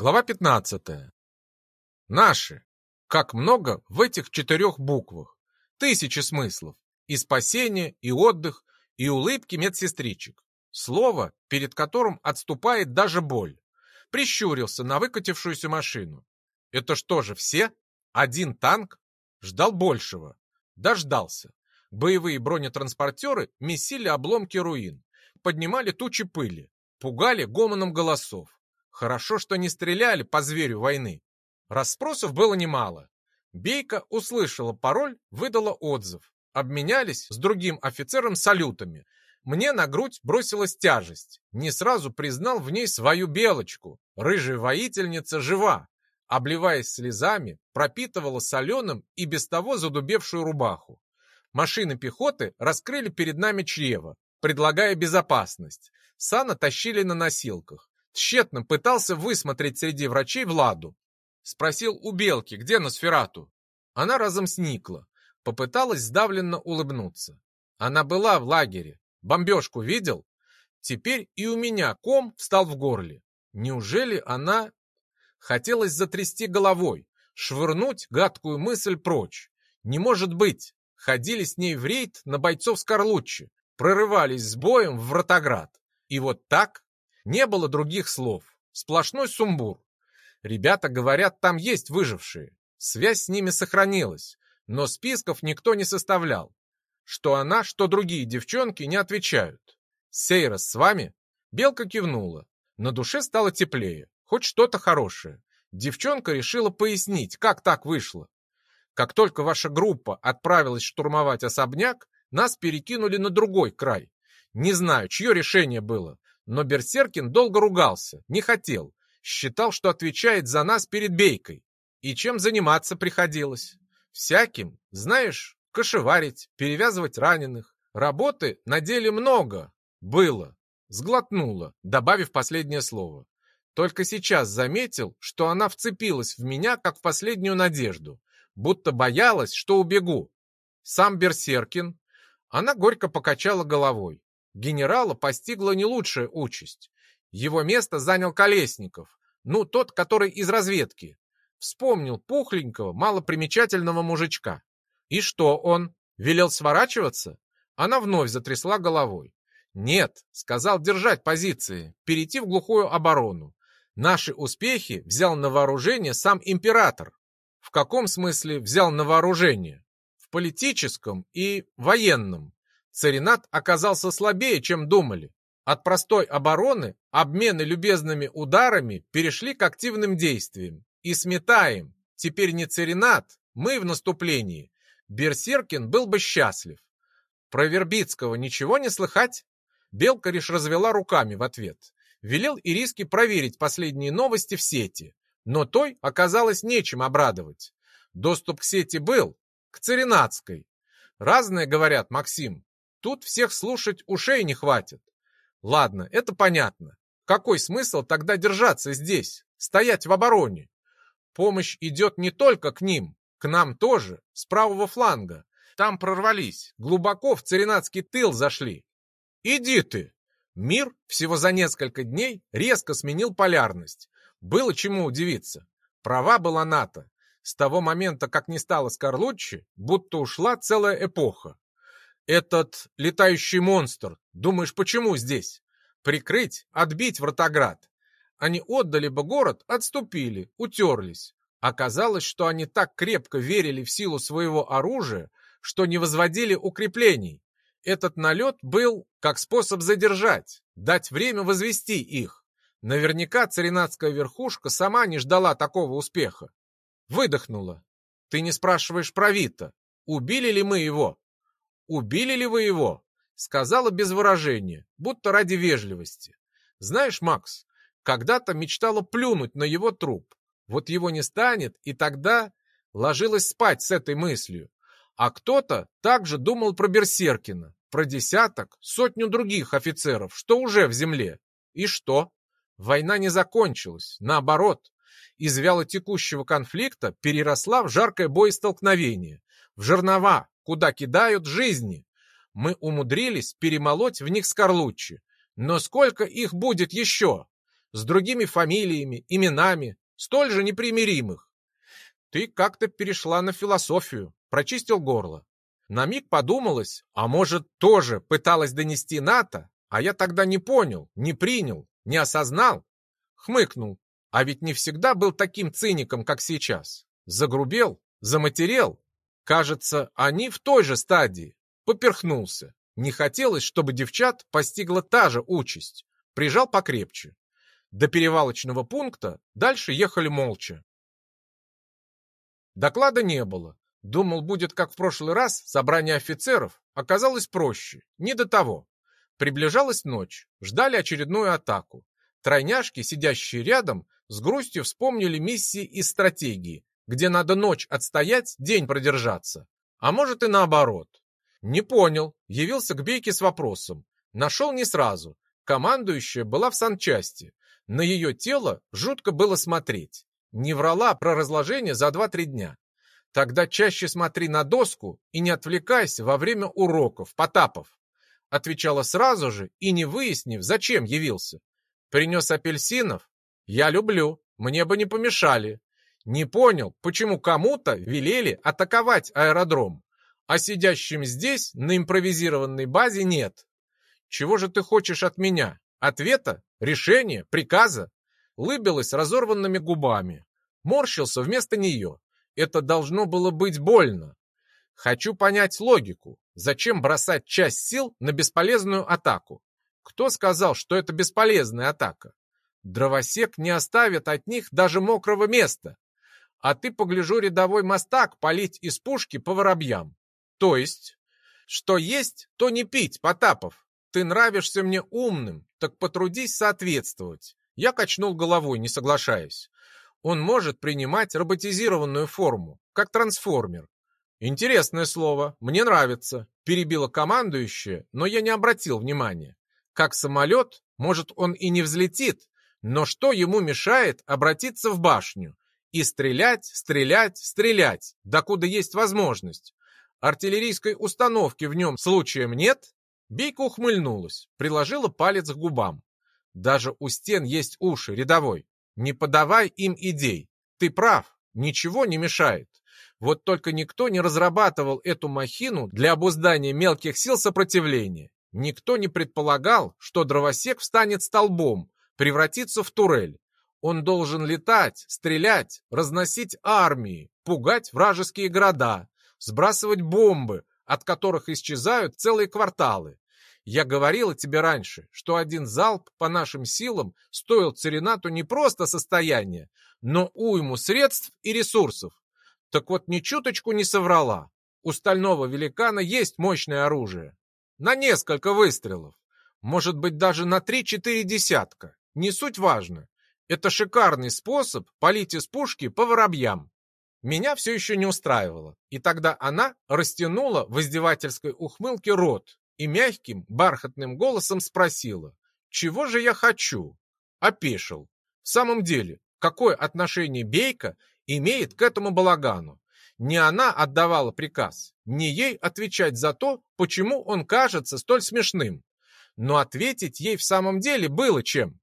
Глава 15. Наши. Как много в этих четырех буквах. Тысячи смыслов. И спасение, и отдых, и улыбки медсестричек. Слово, перед которым отступает даже боль. Прищурился на выкатившуюся машину. Это что же, все? Один танк? Ждал большего. Дождался. Боевые бронетранспортеры месили обломки руин. Поднимали тучи пыли. Пугали гомоном голосов. Хорошо, что не стреляли по зверю войны. Расспросов было немало. Бейка услышала пароль, выдала отзыв. Обменялись с другим офицером салютами. Мне на грудь бросилась тяжесть. Не сразу признал в ней свою белочку. Рыжая воительница жива. Обливаясь слезами, пропитывала соленым и без того задубевшую рубаху. Машины пехоты раскрыли перед нами чрево, предлагая безопасность. Сана тащили на носилках. Тщетно пытался высмотреть среди врачей Владу. Спросил у Белки, где Носферату. Она разом сникла. Попыталась сдавленно улыбнуться. Она была в лагере. Бомбежку видел? Теперь и у меня ком встал в горле. Неужели она... Хотелось затрясти головой, швырнуть гадкую мысль прочь. Не может быть. Ходили с ней в рейд на бойцов Скорлуччи, прорывались с боем в Вратоград. И вот так не было других слов. Сплошной сумбур. Ребята говорят, там есть выжившие. Связь с ними сохранилась, но списков никто не составлял. Что она, что другие девчонки не отвечают. Сейрос с вами? Белка кивнула. На душе стало теплее. Хоть что-то хорошее. Девчонка решила пояснить, как так вышло. Как только ваша группа отправилась штурмовать особняк, нас перекинули на другой край. Не знаю, чье решение было, но Берсеркин долго ругался, не хотел. Считал, что отвечает за нас перед Бейкой. И чем заниматься приходилось? Всяким, знаешь, кошеварить, перевязывать раненых. Работы на деле много. Было. Сглотнула, добавив последнее слово. Только сейчас заметил, что она вцепилась в меня, как в последнюю надежду, будто боялась, что убегу. Сам Берсеркин. Она горько покачала головой. Генерала постигла не лучшая участь. Его место занял Колесников, ну, тот, который из разведки. Вспомнил пухленького, малопримечательного мужичка. И что он? Велел сворачиваться? Она вновь затрясла головой. Нет, сказал держать позиции, перейти в глухую оборону. Наши успехи взял на вооружение сам император. В каком смысле взял на вооружение? В политическом и военном. Царинат оказался слабее, чем думали. От простой обороны обмены любезными ударами перешли к активным действиям. И сметаем. Теперь не Царинат, мы в наступлении. Берсеркин был бы счастлив. Про Вербицкого ничего не слыхать? Белка лишь развела руками в ответ. Велел Ириске проверить последние новости в сети. Но той оказалось нечем обрадовать. Доступ к сети был, к Царинатской. Разное, говорят, Максим. Тут всех слушать ушей не хватит. Ладно, это понятно. Какой смысл тогда держаться здесь, стоять в обороне? Помощь идет не только к ним, к нам тоже, с правого фланга. Там прорвались, глубоко в царинатский тыл зашли. Иди ты! Мир всего за несколько дней резко сменил полярность. Было чему удивиться. Права была НАТО. С того момента, как не стало Скорлуччи, будто ушла целая эпоха. Этот летающий монстр, думаешь, почему здесь? Прикрыть, отбить Вратоград. Они отдали бы город, отступили, утерлись. Оказалось, что они так крепко верили в силу своего оружия, что не возводили укреплений. Этот налет был как способ задержать, дать время возвести их. Наверняка царинатская верхушка сама не ждала такого успеха. Выдохнула. Ты не спрашиваешь про Вита. Убили ли мы его? «Убили ли вы его?» Сказала без выражения, будто ради вежливости. «Знаешь, Макс, когда-то мечтала плюнуть на его труп. Вот его не станет, и тогда ложилась спать с этой мыслью. А кто-то также думал про Берсеркина, про десяток, сотню других офицеров, что уже в земле. И что? Война не закончилась, наоборот. Из вялотекущего конфликта переросла в жаркое боестолкновение, в жернова, куда кидают жизни. Мы умудрились перемолоть в них скорлуччи. Но сколько их будет еще? с другими фамилиями, именами, столь же непримиримых. Ты как-то перешла на философию, прочистил горло. На миг подумалось, а может, тоже пыталась донести НАТО, а я тогда не понял, не принял, не осознал. Хмыкнул, а ведь не всегда был таким циником, как сейчас. Загрубел, заматерел. Кажется, они в той же стадии. Поперхнулся. Не хотелось, чтобы девчат постигла та же участь. Прижал покрепче. До перевалочного пункта дальше ехали молча. Доклада не было. Думал, будет как в прошлый раз, собрание офицеров. Оказалось проще. Не до того. Приближалась ночь. Ждали очередную атаку. Тройняшки, сидящие рядом, с грустью вспомнили миссии и стратегии, где надо ночь отстоять, день продержаться. А может и наоборот. Не понял. Явился к Бейке с вопросом. Нашел не сразу. Командующая была в санчасти. На ее тело жутко было смотреть. Не врала про разложение за 2-3 дня. Тогда чаще смотри на доску и не отвлекайся во время уроков, Потапов. Отвечала сразу же и не выяснив, зачем явился. Принес апельсинов? Я люблю, мне бы не помешали. Не понял, почему кому-то велели атаковать аэродром, а сидящим здесь на импровизированной базе нет. Чего же ты хочешь от меня? Ответа? Решения? Приказа? Лыбилась разорванными губами. Морщился вместо нее. Это должно было быть больно. Хочу понять логику. Зачем бросать часть сил на бесполезную атаку? Кто сказал, что это бесполезная атака? Дровосек не оставит от них даже мокрого места. А ты, погляжу, рядовой мостак палить из пушки по воробьям. То есть, что есть, то не пить, Потапов. Ты нравишься мне умным, так потрудись соответствовать. Я качнул головой, не соглашаясь. Он может принимать роботизированную форму, как трансформер. Интересное слово, мне нравится, перебила командующая, но я не обратил внимания. Как самолет, может, он и не взлетит, но что ему мешает обратиться в башню и стрелять, стрелять, стрелять, докуда есть возможность? Артиллерийской установки в нем случаем нет? Бейка ухмыльнулась, приложила палец к губам. Даже у стен есть уши, рядовой. Не подавай им идей. Ты прав, ничего не мешает. Вот только никто не разрабатывал эту махину для обуздания мелких сил сопротивления. Никто не предполагал, что дровосек встанет столбом, превратится в турель. Он должен летать, стрелять, разносить армии, пугать вражеские города, сбрасывать бомбы, от которых исчезают целые кварталы. Я говорила тебе раньше, что один залп по нашим силам стоил Церинату не просто состояние, но уйму средств и ресурсов. Так вот, ни чуточку не соврала. У стального великана есть мощное оружие. На несколько выстрелов. Может быть, даже на три-четыре десятка. Не суть важно. Это шикарный способ полить из пушки по воробьям. Меня все еще не устраивало. И тогда она растянула в издевательской ухмылке рот, и мягким, бархатным голосом спросила, «Чего же я хочу?» Опешил. В самом деле, какое отношение Бейка имеет к этому балагану? Не она отдавала приказ, не ей отвечать за то, почему он кажется столь смешным. Но ответить ей в самом деле было чем.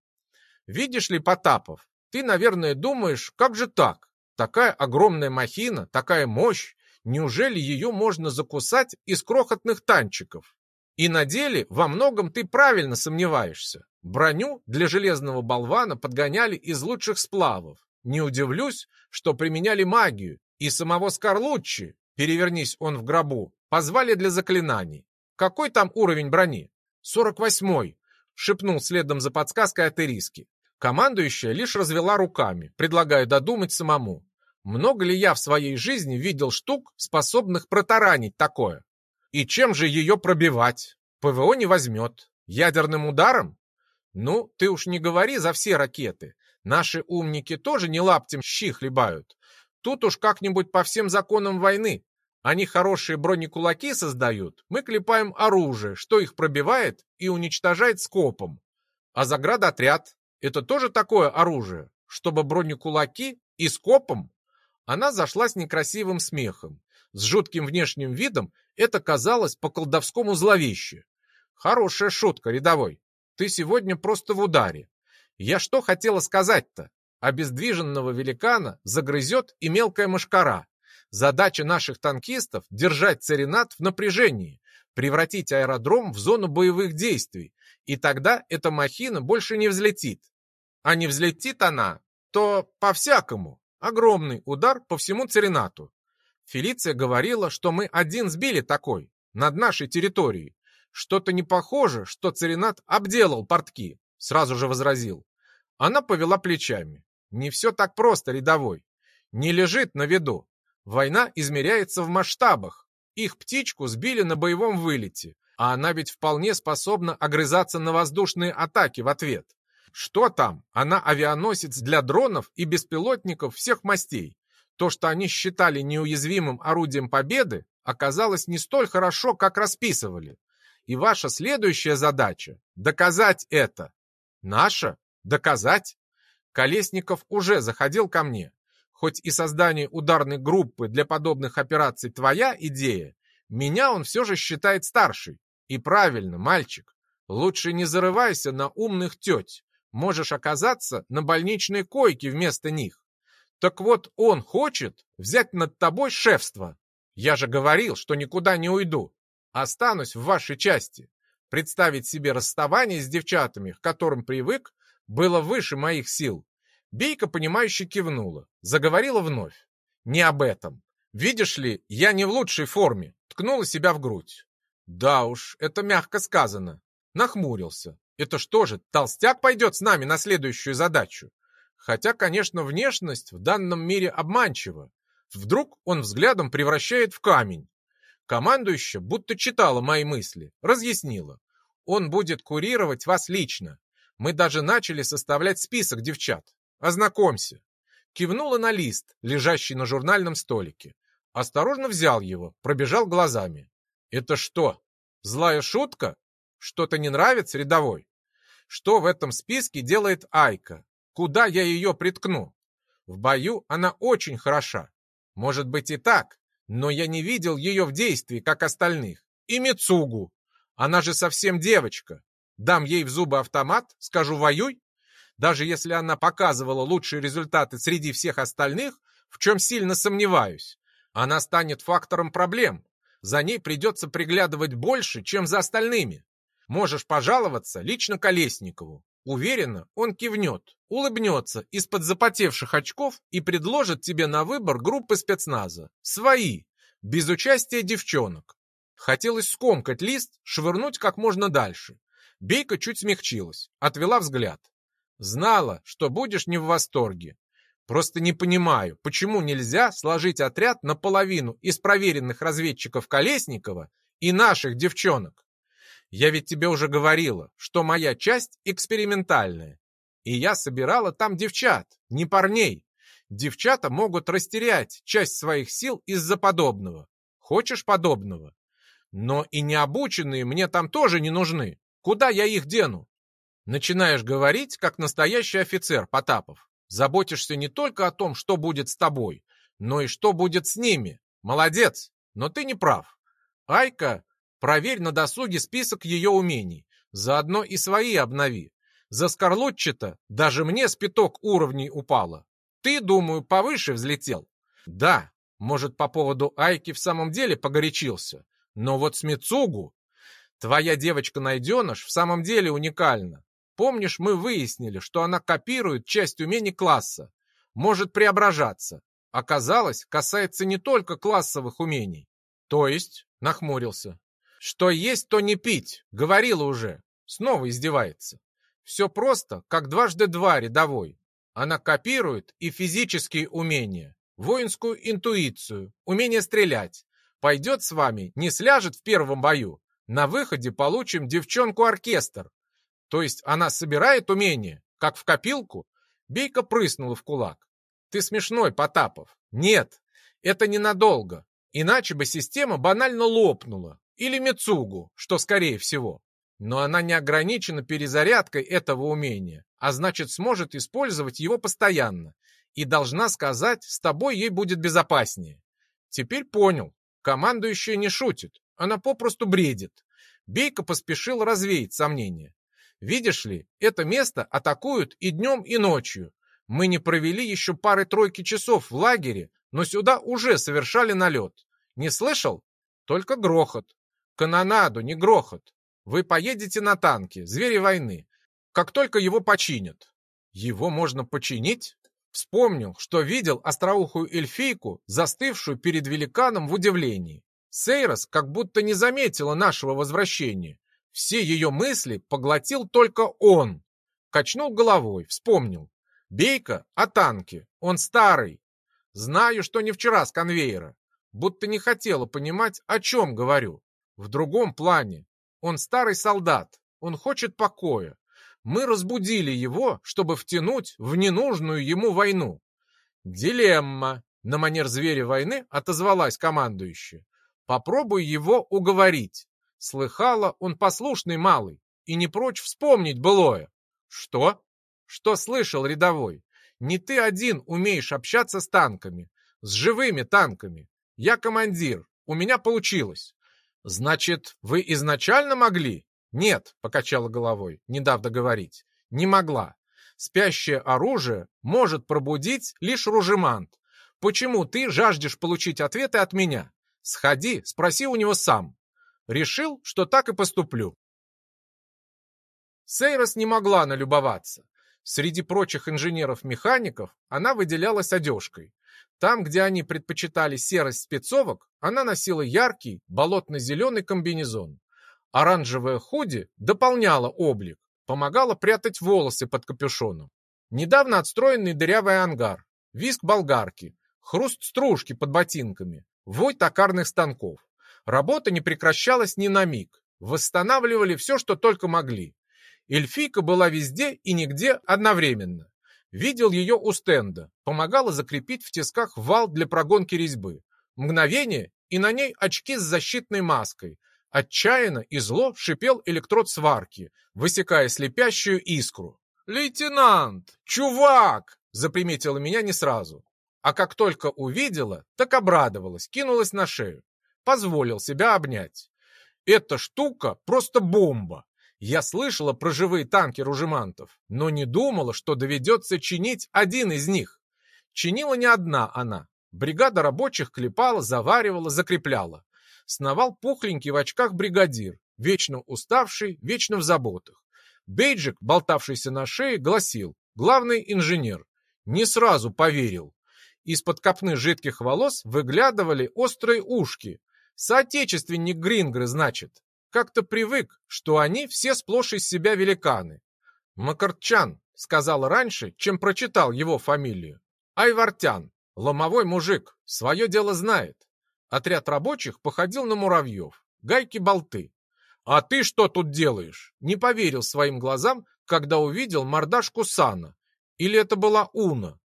Видишь ли, Потапов, ты, наверное, думаешь, как же так? Такая огромная махина, такая мощь, неужели ее можно закусать из крохотных танчиков? И на деле во многом ты правильно сомневаешься. Броню для железного болвана подгоняли из лучших сплавов. Не удивлюсь, что применяли магию. И самого Скорлуччи, перевернись он в гробу, позвали для заклинаний. Какой там уровень брони? Сорок восьмой, шепнул следом за подсказкой Атериски. Командующая лишь развела руками, предлагая додумать самому. Много ли я в своей жизни видел штук, способных протаранить такое? И чем же ее пробивать? ПВО не возьмет. Ядерным ударом? Ну, ты уж не говори за все ракеты. Наши умники тоже не лаптем щи хлебают. Тут уж как-нибудь по всем законам войны. Они хорошие бронекулаки создают, мы клепаем оружие, что их пробивает и уничтожает скопом. А заградотряд — это тоже такое оружие, чтобы бронекулаки и скопом? Она зашла с некрасивым смехом. С жутким внешним видом это казалось по-колдовскому зловеще. Хорошая шутка, рядовой. Ты сегодня просто в ударе. Я что хотела сказать-то? Обездвиженного великана загрызет и мелкая мошкара. Задача наших танкистов — держать Царинат в напряжении, превратить аэродром в зону боевых действий, и тогда эта махина больше не взлетит. А не взлетит она, то по-всякому. Огромный удар по всему Царинату. Фелиция говорила, что мы один сбили такой, над нашей территорией. Что-то не похоже, что Царинат обделал портки, сразу же возразил. Она повела плечами. Не все так просто, рядовой. Не лежит на виду. Война измеряется в масштабах. Их птичку сбили на боевом вылете, а она ведь вполне способна огрызаться на воздушные атаки в ответ. Что там? Она авианосец для дронов и беспилотников всех мастей. То, что они считали неуязвимым орудием победы, оказалось не столь хорошо, как расписывали. И ваша следующая задача — доказать это. Наша? Доказать? Колесников уже заходил ко мне. Хоть и создание ударной группы для подобных операций твоя идея, меня он все же считает старший. И правильно, мальчик. Лучше не зарывайся на умных теть. Можешь оказаться на больничной койке вместо них. Так вот, он хочет взять над тобой шефство. Я же говорил, что никуда не уйду. Останусь в вашей части. Представить себе расставание с девчатами, к которым привык, было выше моих сил. Бейка, понимающе кивнула, заговорила вновь. Не об этом. Видишь ли, я не в лучшей форме. Ткнула себя в грудь. Да уж, это мягко сказано. Нахмурился. Это что же, толстяк пойдет с нами на следующую задачу? Хотя, конечно, внешность в данном мире обманчива. Вдруг он взглядом превращает в камень. Командующая будто читала мои мысли, разъяснила. Он будет курировать вас лично. Мы даже начали составлять список девчат. Ознакомься. Кивнула на лист, лежащий на журнальном столике. Осторожно взял его, пробежал глазами. Это что, злая шутка? Что-то не нравится, рядовой? Что в этом списке делает Айка? Куда я ее приткну? В бою она очень хороша. Может быть и так, но я не видел ее в действии, как остальных. И Мицугу. Она же совсем девочка. Дам ей в зубы автомат, скажу «воюй». Даже если она показывала лучшие результаты среди всех остальных, в чем сильно сомневаюсь, она станет фактором проблем. За ней придется приглядывать больше, чем за остальными. Можешь пожаловаться лично Колесникову. Уверенно, он кивнет, улыбнется из-под запотевших очков и предложит тебе на выбор группы спецназа. Свои, без участия девчонок. Хотелось скомкать лист, швырнуть как можно дальше. Бейка чуть смягчилась, отвела взгляд. Знала, что будешь не в восторге. Просто не понимаю, почему нельзя сложить отряд наполовину из проверенных разведчиков Колесникова и наших девчонок. Я ведь тебе уже говорила, что моя часть экспериментальная. И я собирала там девчат, не парней. Девчата могут растерять часть своих сил из-за подобного. Хочешь подобного? Но и необученные мне там тоже не нужны. Куда я их дену? Начинаешь говорить, как настоящий офицер, Потапов. Заботишься не только о том, что будет с тобой, но и что будет с ними. Молодец, но ты не прав. Айка, проверь на досуге список ее умений. Заодно и свои обнови. За Скорлотчета даже мне с пяток уровней упало. Ты, думаю, повыше взлетел. Да, может, по поводу Айки в самом деле погорячился. Но вот с Мицугу Твоя девочка-найденыш в самом деле уникальна. Помнишь, мы выяснили, что она копирует часть умений класса, может преображаться. Оказалось, касается не только классовых умений. То есть, нахмурился, что есть, то не пить, говорила уже. Снова издевается. Все просто, как дважды два рядовой. Она копирует и физические умения, воинскую интуицию, умение стрелять. Пойдет с вами, не сляжет в первом бою, на выходе получим девчонку-оркестр. То есть она собирает умение, как в копилку? Бейка прыснула в кулак. Ты смешной, Потапов. Нет, это ненадолго. Иначе бы система банально лопнула. Или Мицугу, что скорее всего. Но она не ограничена перезарядкой этого умения, а значит сможет использовать его постоянно. И должна сказать, с тобой ей будет безопаснее. Теперь понял. Командующая не шутит. Она попросту бредит. Бейка поспешил развеять сомнения. Видишь ли, это место атакуют и днем, и ночью. Мы не провели еще пары-тройки часов в лагере, но сюда уже совершали налет. Не слышал? Только грохот. Канонаду, не грохот. Вы поедете на танке, звери войны, как только его починят. Его можно починить? Вспомнил, что видел остроухую эльфийку, застывшую перед великаном в удивлении. Сейрос как будто не заметила нашего возвращения. Все ее мысли поглотил только он. Качнул головой, вспомнил. Бейка о танке, он старый. Знаю, что не вчера с конвейера. Будто не хотела понимать, о чем говорю. В другом плане. Он старый солдат, он хочет покоя. Мы разбудили его, чтобы втянуть в ненужную ему войну. Дилемма. На манер зверя войны отозвалась командующая. Попробуй его уговорить. Слыхала, он послушный малый и не прочь вспомнить былое. Что? Что слышал рядовой? Не ты один умеешь общаться с танками, с живыми танками. Я командир, у меня получилось. Значит, вы изначально могли? Нет, покачала головой, не дав договорить. Не могла. Спящее оружие может пробудить лишь ружемант. Почему ты жаждешь получить ответы от меня? Сходи, спроси у него сам. Решил, что так и поступлю. Сейрос не могла налюбоваться. Среди прочих инженеров-механиков она выделялась одежкой. Там, где они предпочитали серость спецовок, она носила яркий болотно-зеленый комбинезон. Оранжевая худи дополняла облик, помогала прятать волосы под капюшоном. Недавно отстроенный дырявый ангар, виск болгарки, хруст стружки под ботинками, вой токарных станков. Работа не прекращалась ни на миг. Восстанавливали все, что только могли. Эльфийка была везде и нигде одновременно. Видел ее у стенда, помогала закрепить в тисках вал для прогонки резьбы. Мгновение, и на ней очки с защитной маской. Отчаянно и зло шипел электрод сварки, высекая слепящую искру. «Лейтенант! Чувак!» заприметила меня не сразу. А как только увидела, так обрадовалась, кинулась на шею. Позволил себя обнять. Эта штука просто бомба. Я слышала про живые танки ружемантов, но не думала, что доведется чинить один из них. Чинила не одна она. Бригада рабочих клепала, заваривала, закрепляла. Сновал пухленький в очках бригадир, вечно уставший, вечно в заботах. Бейджик, болтавшийся на шее, гласил «Главный инженер». Не сразу поверил. Из-под копны жидких волос выглядывали острые ушки. Соотечественник Грингры, значит. Как-то привык, что они все сплошь из себя великаны. Макарчан сказал раньше, чем прочитал его фамилию. Айвартян, ломовой мужик, свое дело знает. Отряд рабочих походил на муравьев, гайки-болты. «А ты что тут делаешь?» Не поверил своим глазам, когда увидел мордашку Сана. Или это была Уна?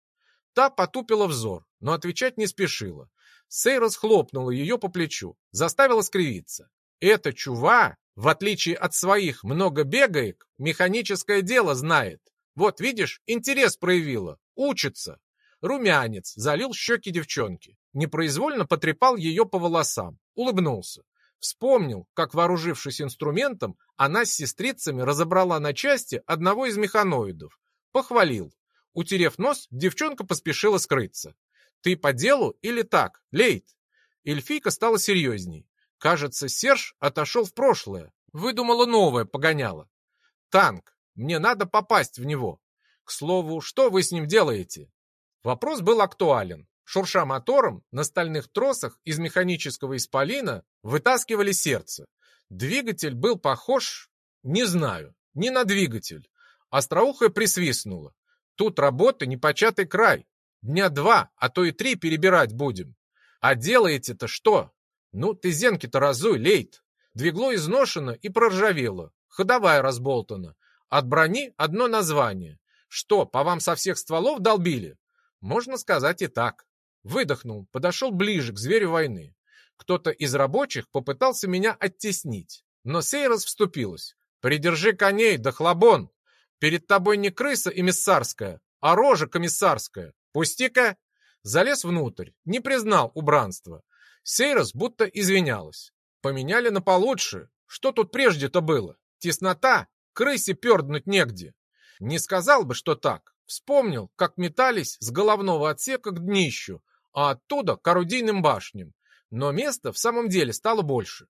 Та потупила взор, но отвечать не спешила. Сей расхлопнула ее по плечу, заставила скривиться. Эта чува, в отличие от своих многобегаек, механическое дело знает. Вот, видишь, интерес проявила, учится. Румянец залил щеки девчонки. Непроизвольно потрепал ее по волосам, улыбнулся. Вспомнил, как, вооружившись инструментом, она с сестрицами разобрала на части одного из механоидов. Похвалил. Утерев нос, девчонка поспешила скрыться. «Ты по делу или так, Лейт?» Эльфийка стала серьезней. Кажется, Серж отошел в прошлое. Выдумала новое погоняло. Танк. Мне надо попасть в него. К слову, что вы с ним делаете? Вопрос был актуален. Шурша мотором, на стальных тросах из механического исполина вытаскивали сердце. Двигатель был похож, не знаю, не на двигатель. Остроухая присвистнула. Тут работы непочатый край. Дня два, а то и три перебирать будем. А делаете-то что? «Ну, ты зенки-то разуй, лейт!» Двигло изношено и проржавело, ходовая разболтана. От брони одно название. Что, по вам со всех стволов долбили? Можно сказать и так. Выдохнул, подошел ближе к зверю войны. Кто-то из рабочих попытался меня оттеснить, но сей раз вступилась. «Придержи коней, да хлобон! Перед тобой не крыса эмиссарская, а рожа комиссарская. Пусти-ка!» Залез внутрь, не признал убранства. Сей раз будто извинялась. Поменяли на получше. Что тут прежде-то было? Теснота? Крысе перднуть негде. Не сказал бы, что так. Вспомнил, как метались с головного отсека к днищу, а оттуда к орудийным башням. Но места в самом деле стало больше.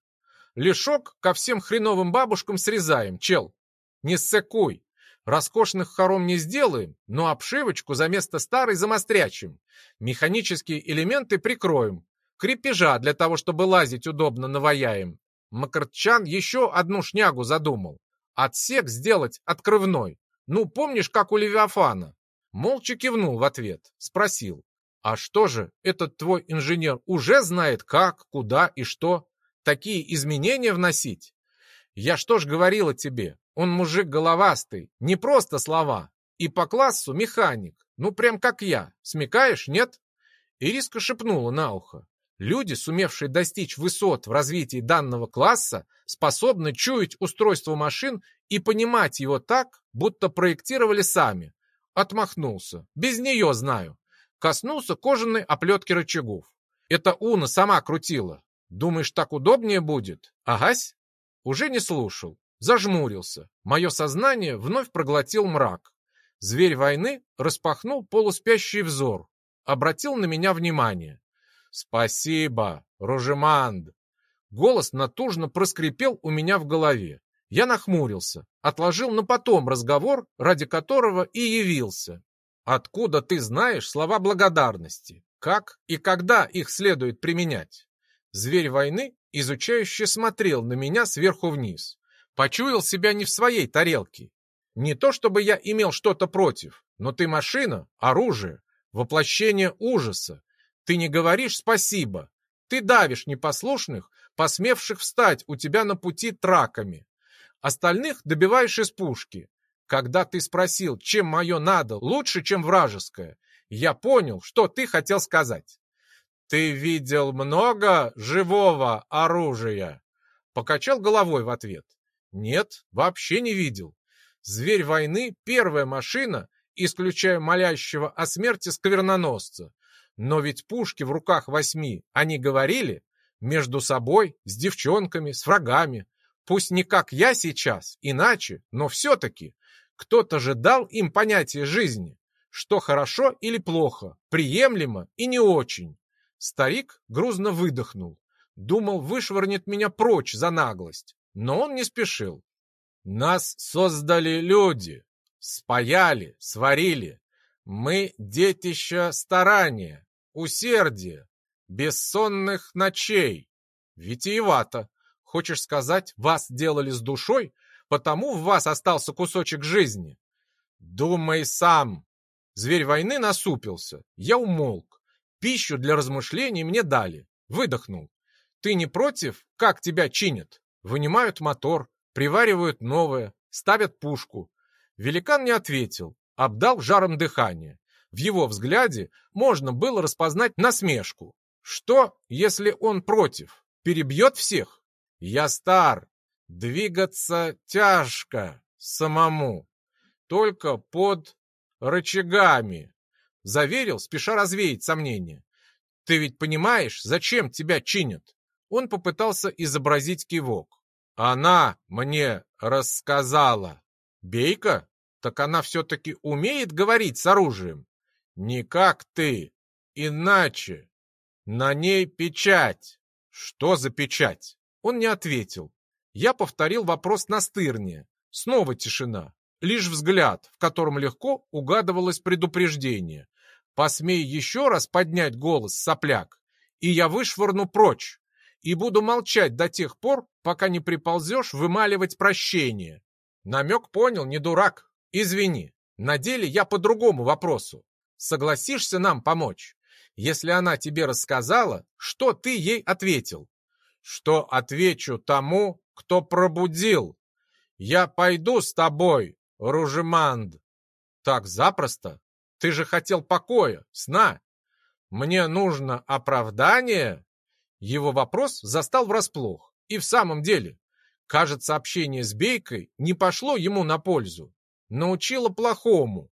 Лешок ко всем хреновым бабушкам срезаем, чел. Не ссыкуй. Роскошных хором не сделаем, но обшивочку за место старой замострячим. Механические элементы прикроем. Крепежа для того, чтобы лазить удобно наваяем. Макарчан еще одну шнягу задумал. Отсек сделать открывной. Ну, помнишь, как у Левиафана? Молча кивнул в ответ. Спросил. А что же, этот твой инженер уже знает как, куда и что? Такие изменения вносить? Я что ж говорила тебе, он мужик головастый, не просто слова. И по классу механик, ну прям как я. Смекаешь, нет? Ириска шепнула на ухо. Люди, сумевшие достичь высот в развитии данного класса, способны чуять устройство машин и понимать его так, будто проектировали сами. Отмахнулся. Без нее знаю. Коснулся кожаной оплетки рычагов. Это Уна сама крутила. Думаешь, так удобнее будет? Агась? Уже не слушал. Зажмурился. Мое сознание вновь проглотил мрак. Зверь войны распахнул полуспящий взор. Обратил на меня внимание. «Спасибо, Ружеманд!» Голос натужно проскрипел у меня в голове. Я нахмурился, отложил на потом разговор, ради которого и явился. «Откуда ты знаешь слова благодарности? Как и когда их следует применять?» Зверь войны изучающе смотрел на меня сверху вниз. Почуял себя не в своей тарелке. Не то чтобы я имел что-то против, но ты машина, оружие, воплощение ужаса. Ты не говоришь спасибо. Ты давишь непослушных, посмевших встать у тебя на пути траками. Остальных добиваешь из пушки. Когда ты спросил, чем мое надо лучше, чем вражеское, я понял, что ты хотел сказать. Ты видел много живого оружия? Покачал головой в ответ. Нет, вообще не видел. Зверь войны — первая машина, исключая молящего о смерти скверноносца. Но ведь пушки в руках восьми, они говорили между собой, с девчонками, с врагами. Пусть не как я сейчас, иначе, но все-таки. Кто-то же дал им понятие жизни, что хорошо или плохо, приемлемо и не очень. Старик грузно выдохнул. Думал, вышвырнет меня прочь за наглость но он не спешил. Нас создали люди, спаяли, сварили. Мы детища старания, усердия, бессонных ночей. Витиевато. Хочешь сказать, вас делали с душой, потому в вас остался кусочек жизни? Думай сам. Зверь войны насупился. Я умолк. Пищу для размышлений мне дали. Выдохнул. Ты не против, как тебя чинят? Вынимают мотор, приваривают новое, ставят пушку. Великан не ответил, обдал жаром дыхания. В его взгляде можно было распознать насмешку. Что, если он против? Перебьет всех? Я стар. Двигаться тяжко самому. Только под рычагами. Заверил, спеша развеять сомнения. Ты ведь понимаешь, зачем тебя чинят? Он попытался изобразить кивок. «Она мне рассказала». «Бейка? Так она все-таки умеет говорить с оружием?» «Не как ты. Иначе. На ней печать». «Что за печать?» Он не ответил. Я повторил вопрос настырнее. Снова тишина. Лишь взгляд, в котором легко угадывалось предупреждение. «Посмей еще раз поднять голос, сопляк, и я вышвырну прочь» и буду молчать до тех пор, пока не приползешь вымаливать прощение. Намек понял, не дурак. Извини, на деле я по другому вопросу. Согласишься нам помочь? Если она тебе рассказала, что ты ей ответил? Что отвечу тому, кто пробудил? Я пойду с тобой, Ружеманд. Так запросто? Ты же хотел покоя, сна. Мне нужно оправдание? Его вопрос застал врасплох. И в самом деле, кажется, общение с Бейкой не пошло ему на пользу. Научило плохому.